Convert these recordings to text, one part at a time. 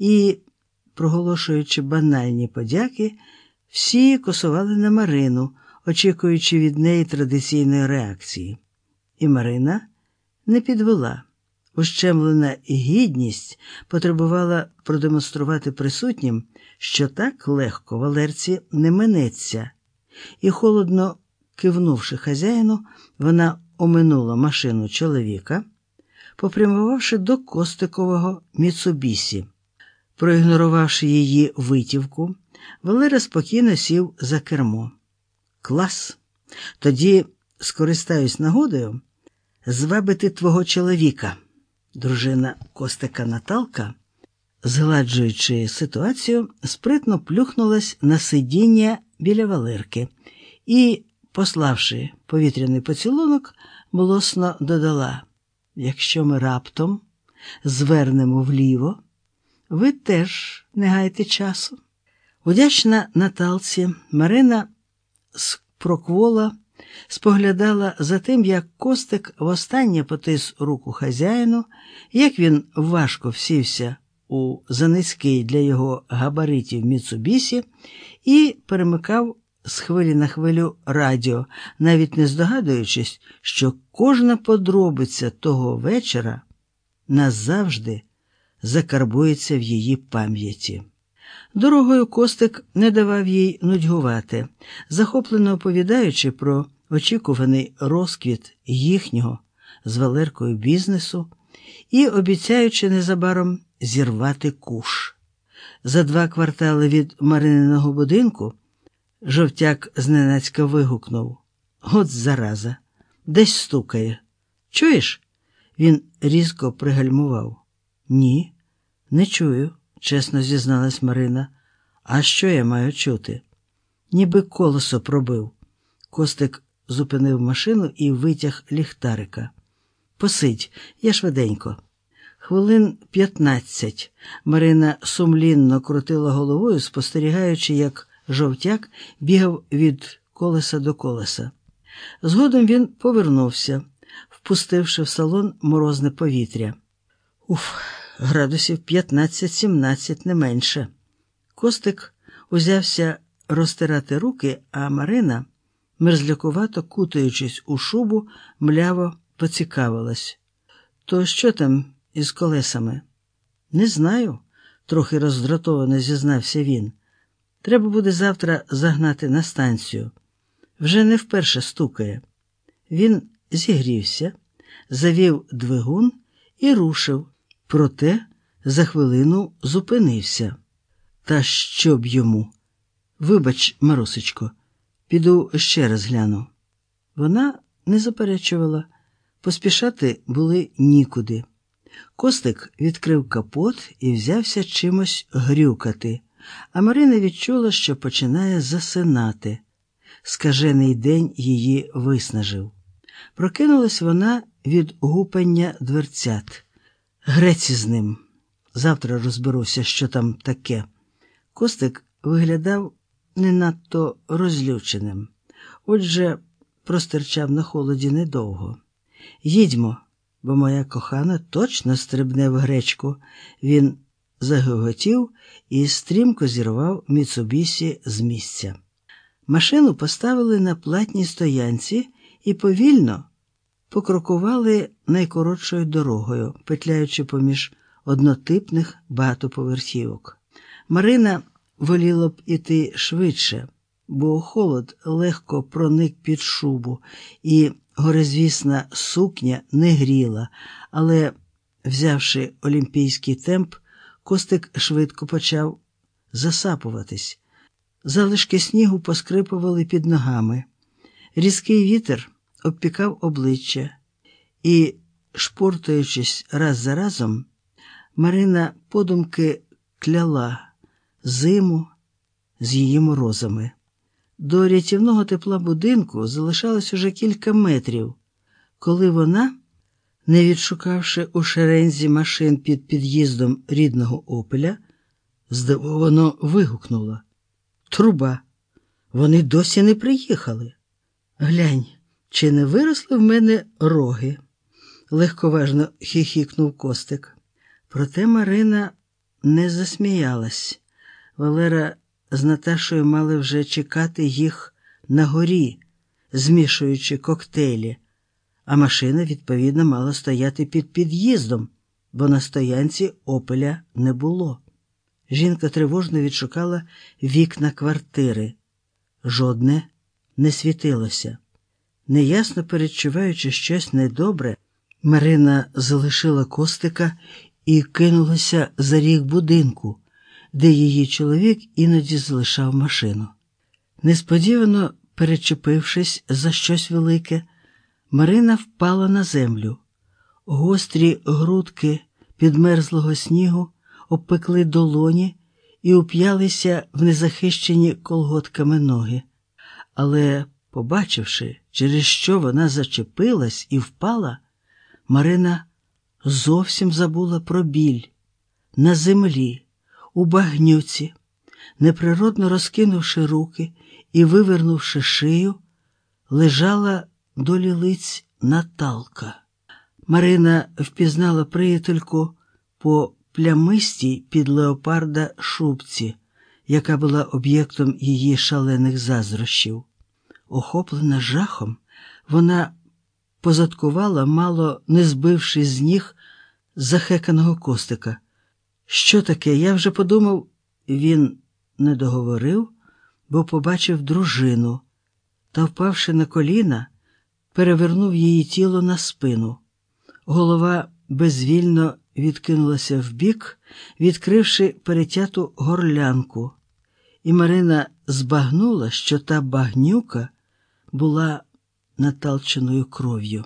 і, проголошуючи банальні подяки, всі косували на Марину, очікуючи від неї традиційної реакції. І Марина не підвела. Ущемлена гідність потребувала продемонструвати присутнім, що так легко Валерці не минеться, і, холодно кивнувши хазяїну, вона оминула машину чоловіка, попрямувавши до Костикового Міцубісі. Проігнорувавши її витівку, Валера спокійно сів за кермо. Клас. Тоді скористаюсь нагодою звабити твого чоловіка. Дружина Костика Наталка, згладжуючи ситуацію, спритно плюхнулась на сидіння біля Валерки і, пославши повітряний поцілунок, млосно додала: якщо ми раптом звернемо вліво, ви теж не гайте часу. Удячна Наталці Марина спроквола споглядала за тим, як Костик востаннє потис руку хазяїну, як він важко всівся у занизький для його габаритів Міцубісі і перемикав з хвилі на хвилю радіо, навіть не здогадуючись, що кожна подробиця того вечора назавжди закарбується в її пам'яті. Дорогою Костик не давав їй нудьгувати, захоплено оповідаючи про очікуваний розквіт їхнього з Валеркою бізнесу і обіцяючи незабаром зірвати куш. За два квартали від Марининого будинку жовтяк зненацька вигукнув От зараза, десь стукає. Чуєш? Він різко пригальмував. Ні, не чую, чесно зізналась Марина. А що я маю чути? Ніби колесо пробив. Костик зупинив машину і витяг ліхтарика. Посидь, я швиденько. Хвилин п'ятнадцять Марина сумлінно крутила головою, спостерігаючи, як жовтяк бігав від колеса до колеса. Згодом він повернувся, впустивши в салон морозне повітря. Уф, градусів 15-17 не менше. Костик узявся розтирати руки, а Марина, мерзлякувато кутаючись у шубу, мляво поцікавилась. То що там із колесами? Не знаю, трохи роздратовано зізнався він. Треба буде завтра загнати на станцію. Вже не вперше стукає. Він зігрівся, завів двигун і рушив, проте за хвилину зупинився. Та що б йому? Вибач, Марусечко, піду ще раз гляну. Вона не заперечувала, поспішати були нікуди. Костик відкрив капот і взявся чимось грюкати, а Марина відчула, що починає засинати. Скажений день її виснажив. Прокинулась вона від гупання дверцят. Греці з ним. Завтра розберуся, що там таке. Костик виглядав не надто розлюченим. Отже, простирчав на холоді недовго. Їдьмо, бо моя кохана точно стрибне в гречку. Він загоготів і стрімко зірвав Міцубісі з місця. Машину поставили на платній стоянці і повільно покрокували найкоротшою дорогою, петляючи поміж однотипних багатоповерхівок. Марина воліла б іти швидше, бо холод легко проник під шубу, і горизвісна сукня не гріла, але, взявши олімпійський темп, Костик швидко почав засапуватись. Залишки снігу поскрипували під ногами. Різкий вітер обпікав обличчя, і, шпортаючись раз за разом, Марина подумки кляла зиму з її морозами. До рятівного тепла будинку залишалось уже кілька метрів, коли вона, не відшукавши у шерензі машин під під'їздом рідного опеля, здивовано вигукнула. Труба, вони досі не приїхали. Глянь, чи не виросли в мене роги? легковажно хихікнув Костик. Проте Марина не засміялась. Валера з Наташою мали вже чекати їх на горі, змішуючи коктейлі, а машина, відповідно, мала стояти під під'їздом, бо на стоянці опеля не було. Жінка тривожно відшукала вікна квартири. Жодне не світилося. Неясно передчуваючи щось недобре, Марина залишила костика і кинулася за ріг будинку, де її чоловік іноді залишав машину. Несподівано перечепившись за щось велике, Марина впала на землю. Гострі грудки підмерзлого снігу обпекли долоні і уп'ялися в незахищені колготками ноги. Але, побачивши, через що вона зачепилась і впала, Марина зовсім забула про біль на землі, у багнюці, неприродно розкинувши руки і вивернувши шию, лежала до лілиць Наталка. Марина впізнала приятельку по плямистій під леопарда шубці, яка була об'єктом її шалених заздрощів. Охоплена жахом, вона позадкувала, мало не збивши з ніг захеканого костика. Що таке? Я вже подумав, він не договорив, бо побачив дружину та, впавши на коліна, перевернув її тіло на спину. Голова безвільно відкинулася вбік, відкривши перетяту горлянку, і Марина збагнула, що та багнюка була наталченою кров'ю.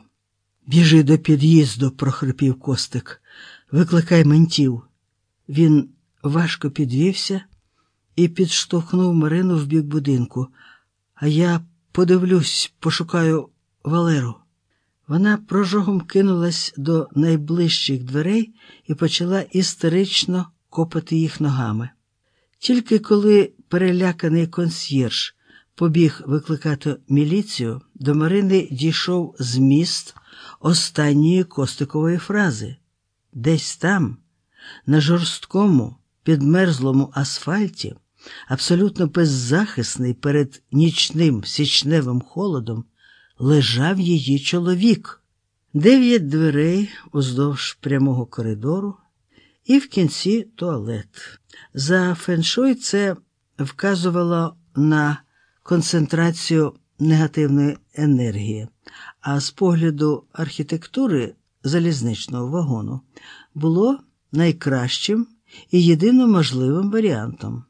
Біжи до під'їзду, прохрипів Костик. Викликай ментів. Він важко підвівся і підштовхнув Марину в бік будинку. А я подивлюсь, пошукаю Валеру. Вона прожогом кинулась до найближчих дверей і почала істерично копати їх ногами. Тільки коли переляканий консьєрж побіг викликати міліцію, до Марини дійшов зміст останньої костикової фрази. Десь там, на жорсткому, підмерзлому асфальті, абсолютно беззахисний перед нічним січневим холодом, лежав її чоловік. Дев'ять дверей уздовж прямого коридору і в кінці туалет. За феншуй це вказувало на концентрацію негативної енергії, а з погляду архітектури залізничного вагону було найкращим і єдино можливим варіантом.